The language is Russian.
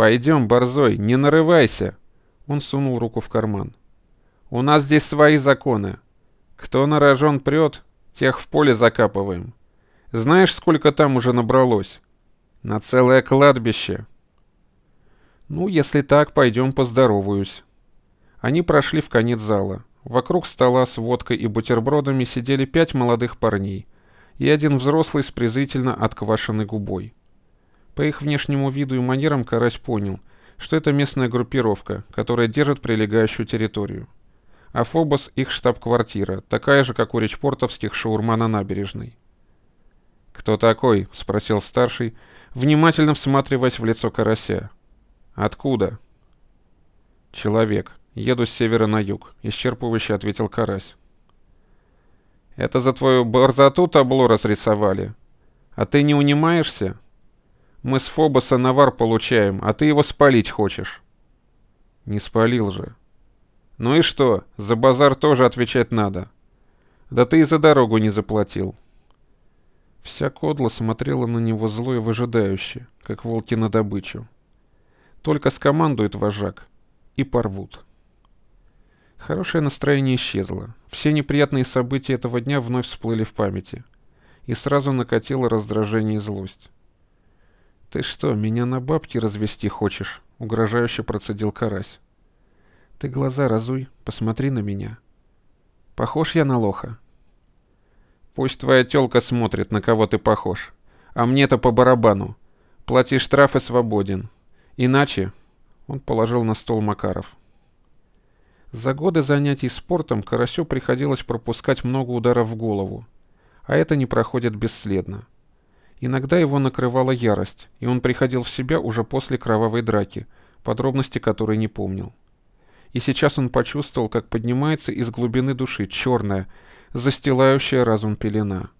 «Пойдем, борзой, не нарывайся!» Он сунул руку в карман. «У нас здесь свои законы. Кто на рожон прет, тех в поле закапываем. Знаешь, сколько там уже набралось? На целое кладбище!» «Ну, если так, пойдем поздороваюсь». Они прошли в конец зала. Вокруг стола с водкой и бутербродами сидели пять молодых парней и один взрослый с презрительно отквашенной губой. По их внешнему виду и манерам Карась понял, что это местная группировка, которая держит прилегающую территорию. А Фобос — их штаб-квартира, такая же, как у речпортовских шаурма на набережной. «Кто такой?» — спросил старший, внимательно всматриваясь в лицо Карася. «Откуда?» «Человек. Еду с севера на юг», — исчерпывающе ответил Карась. «Это за твою борзоту табло разрисовали? А ты не унимаешься?» Мы с Фобоса навар получаем, а ты его спалить хочешь. Не спалил же. Ну и что, за базар тоже отвечать надо. Да ты и за дорогу не заплатил. Вся кодла смотрела на него зло и выжидающе, как волки на добычу. Только скомандует вожак, и порвут. Хорошее настроение исчезло. Все неприятные события этого дня вновь всплыли в памяти. И сразу накатило раздражение и злость. «Ты что, меня на бабки развести хочешь?» — угрожающе процедил карась. «Ты глаза разуй, посмотри на меня. Похож я на лоха?» «Пусть твоя тёлка смотрит, на кого ты похож. А мне-то по барабану. Плати штраф и свободен. Иначе...» — он положил на стол Макаров. За годы занятий спортом Карасю приходилось пропускать много ударов в голову, а это не проходит бесследно. Иногда его накрывала ярость, и он приходил в себя уже после кровавой драки, подробности которой не помнил. И сейчас он почувствовал, как поднимается из глубины души черная, застилающая разум пелена.